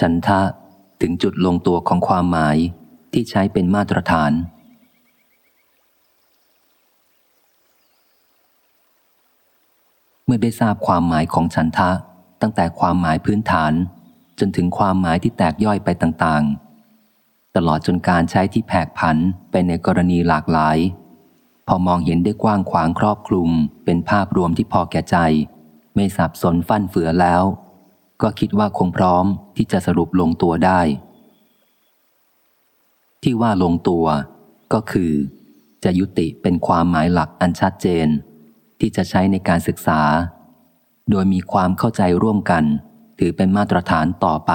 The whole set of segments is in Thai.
ฉันทะถึงจุดลงตัวของความหมายที่ใช้เป็นมาตรฐาน เมื่อได้ทราบความหมายของฉันทะตั้งแต่ความหมายพื้นฐาน จนถึงความหมายที่แตกย่อยไปต่างๆ ตลอดจนการใช้ที่แผกผันไปในกรณีหลากหลาย พอมองเห็นได้กว้างขวางครอบคลุม เป็นภาพรวมที่พอแก่ใจ ไม่สับสนฟั่นเฟือแล้ว ก็คิดว่าคงพร้อมที่จะสรุปลงตัวได้ ที่ว่าลงตัวก็คือ จะยุติเป็นความหมายหลักอันชัดเจน ที่จะใช้ในการศึกษา โดยมีความเข้าใจร่วมกัน ถือเป็นมาตรฐานต่อไป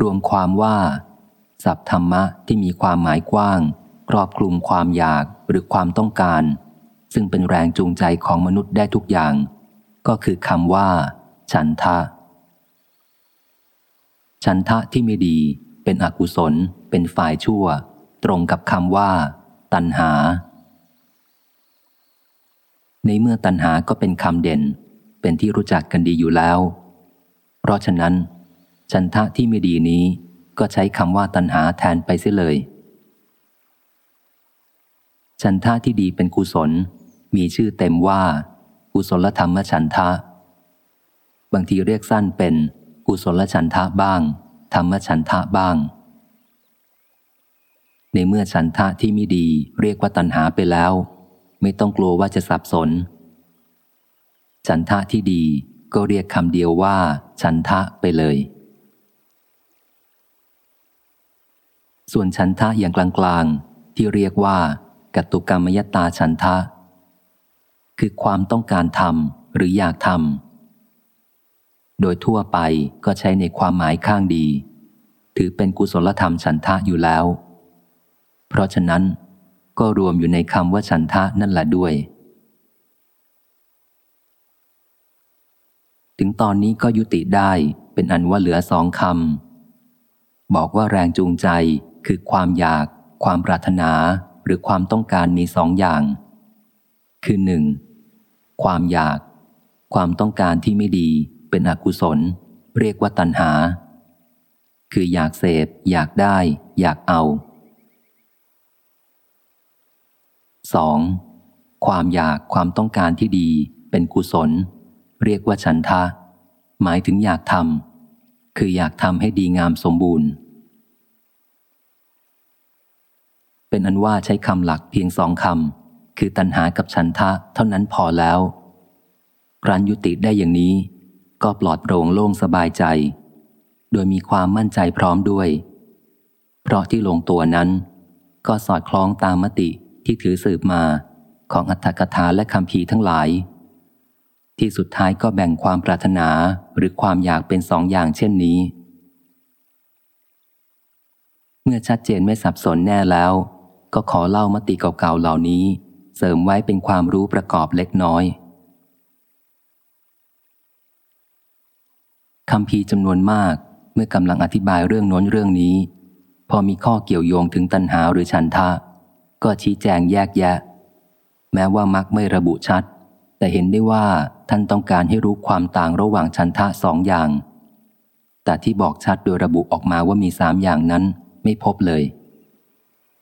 รวมความว่าสัพธรรมะที่มีความหมายกว้าง ครอบคลุมความอยากหรือความต้องการ ซึ่งเป็นแรงจูงใจของมนุษย์ได้ทุกอย่าง ก็คือคำว่า ฉันทะ ฉันทะที่ไม่ดีเป็นอกุศล เป็นฝ่ายชั่ว ตรงกับคำว่า ตัณหา ในเมื่อตัณหาก็เป็นคำเด่น เป็นที่รู้จักกันดีอยู่แล้ว เพราะฉะนั้น ฉันทะที่ไม่ดีนี้ก็ใช้คำว่าตัณหาแทนไปเสียเลย ฉันทะที่ดีเป็นกุศล มีชื่อเต็มว่า กุศลธรรมฉันทะ บางทีเรียกสั้นเป็นกุศลฉันทะบ้าง ธรรมฉันทะบ้าง ในเมื่อฉันทะที่ไม่ดีเรียกว่าตัณหาไปแล้ว ไม่ต้องกลัวว่าจะสับสน ฉันทะที่ดีก็เรียกคำเดียวว่า ฉันทะไปเลย ส่วนฉันทะอย่างกลางๆ ที่เรียกว่ากตุกรรมยตาฉันทะ คือความต้องการทำหรืออยากทำโดยทั่วไปก็ใช้ในความหมายข้างดี ถือเป็นกุศลธรรมฉันทะอยู่แล้ว เพราะฉะนั้นก็รวมอยู่ในคำว่าฉันทะนั่นแหละด้วย ถึงตอนนี้ก็ยุติได้เป็นอันว่าเหลือสองคำบอกว่าแรงจูงใจคือความอยาก ความปรารถนาหรือความต้องการมีสองอย่าง คือหนึ่งความอยาก ความต้องการที่ไม่ดีเป็นอกุศล เรียกว่าตัณหา คืออยากเสพ อยากได้ อยากเอา 2. ความอยากความต้องการที่ดีเป็นกุศล เรียกว่าฉันทะ หมายถึงอยากทำคืออยากทำให้ดีงามสมบูรณ์ เป็นอันว่าใช้คำหลักเพียงสองคำ คือตัณหากับฉันทะเท่านั้นพอแล้วรันยุติได้อย่างนี้ ก็ปลอดโปร่งโล่งสบายใจ โดยมีความมั่นใจพร้อมด้วย เพราะที่ลงตัวนั้น ก็สอดคล้องตามมติที่ถือสืบมาของอัตถกถาและคำพีทั้งหลาย ที่สุดท้ายก็แบ่งความปรารถนาหรือความอยากเป็นสองอย่างเช่นนี้ เมื่อชัดเจนไม่สับสนแน่แล้ว ก็ขอเล่ามติเก่าๆเหล่านี้ เสริมไว้เป็นความรู้ประกอบเล็กน้อยคำพีจำนวนมากเมื่อกำลังอธิบายเรื่องโน้นเรื่องนี้ พอมีข้อเกี่ยวโยงถึงตัณหาหรือฉันทะ ก็ชี้แจงแยกแยะ แม้ว่ามักไม่ระบุชัด แต่เห็นได้ว่าท่านต้องการให้รู้ความต่างระหว่างชันทะสองอย่าง แต่ที่บอกชัดโดยระบุออกมาว่ามีสามอย่างนั้นไม่พบเลย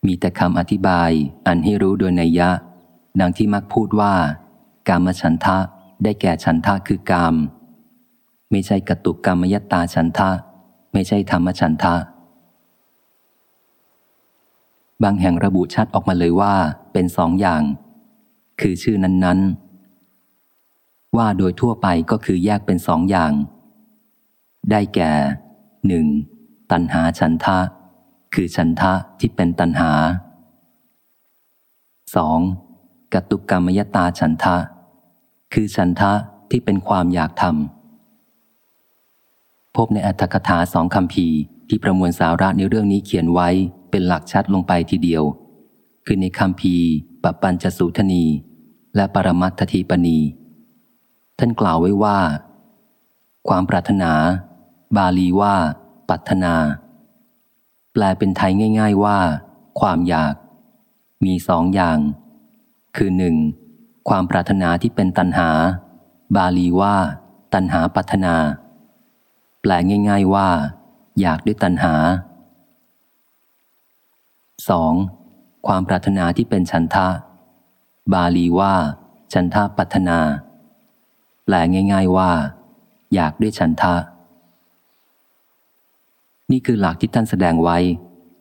มีแต่คำอธิบายอันให้รู้โดยนัยยะ ดังที่มักพูดว่า กามฉันทะได้แก่ฉันทะคือกาม ไม่ใช่กตุกกรรมยตาฉันทะ ไม่ใช่ธรรมฉันทะ บางแห่งระบุชัดออกมาเลยว่าเป็นสองอย่าง คือชื่อนั้น ๆ ว่าโดยทั่วไปก็คือแยกเป็นสองอย่าง ได้แก่หนึ่งตัณหาฉันทะ คือฉันทะที่เป็นตัณหา 2. กตุกรรมยตาฉันทะ คือฉันทะที่เป็นความอยากทำพบในอัตถกถาสองคำพีที่ประมวลสาระในเรื่องนี้เขียนไว้เป็นหลักชัดลงไปทีเดียว คือในคำพีปปัญจสุทนี และปรมัตถทีปณี ท่านกล่าวไว้ว่า ความปรารถนา บาลีว่า ปัถนา แปลเป็นไทยง่าย ๆว่า ความอยาก มีสองอย่าง คือหนึ่งความปรารถนาที่เป็นตัณหา บาลีว่า ตัณหาปัถนา แปลง่าย ๆว่า อยากด้วยตัณหา 2. ความปรารถนาที่เป็นฉันทะ บาลีว่า ฉันทะปัฒนา แปลง่าย ๆว่า อยากด้วยฉันทะ นี่คือหลักที่ท่านแสดงไว้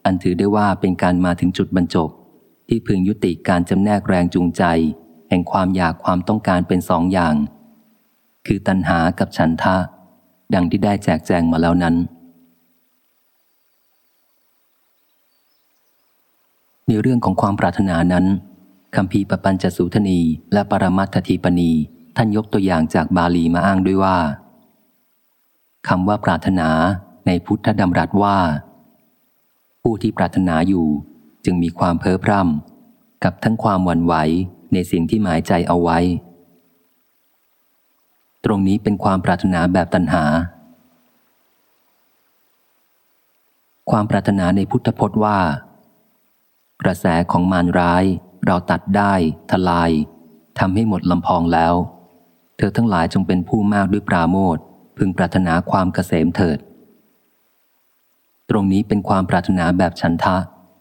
อันถือได้ว่าเป็นการมาถึงจุดบรรจบ ที่พึงยุติการจำแนกแรงจูงใจ แห่งความอยากความต้องการเป็นสองอย่าง คือตัณหากับฉันทะ ดังที่ได้แจกแจงมาแล้วนั้น ในเรื่องของความปรารถนานั้นคำพีปปัญจสุทนีและปรมัตถทีปณีท่านยกตัวอย่างจากบาลีมาอ้างด้วยว่าคำว่าปรารถนาในพุทธดำรัสว่า ผู้ที่ปรารถนาอยู่ จึงมีความเพ้อพร่ำกับทั้งความหวั่นไหวในสิ่งที่หมายใจเอาไว้ ตรงนี้เป็นความปรารถนาแบบตัณหา ความปรารถนาในพุทธพจน์ว่า กระแสของมารร้าย เราตัดได้ ทลายทำให้หมดลำพองแล้ว เธอทั้งหลายจงเป็นผู้มากด้วยปราโมทพึงปรารถนาความเกษมเถิด ตรงนี้เป็นความปรารถนาแบบฉันทะ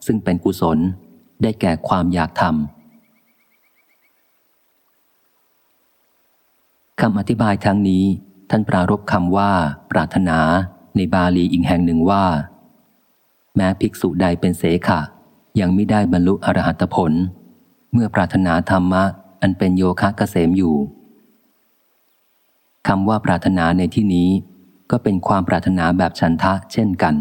ซึ่งเป็นกุศลได้แก่ความอยากทำคำอธิบายทั้งนี้ ท่านปรารบคำว่า ปรารถนา ในบาลีอีกแห่งหนึ่งว่า แม้ภิกษุใดเป็นเสขะ ยังไม่ได้บรรลุอรหัตผล เมื่อปรารถนาธรรมะ อันเป็นโยคะเกษมอยู่คำว่าปรารถนาในที่นี้ ก็เป็นความปรารถนาแบบฉันทะเช่นกัน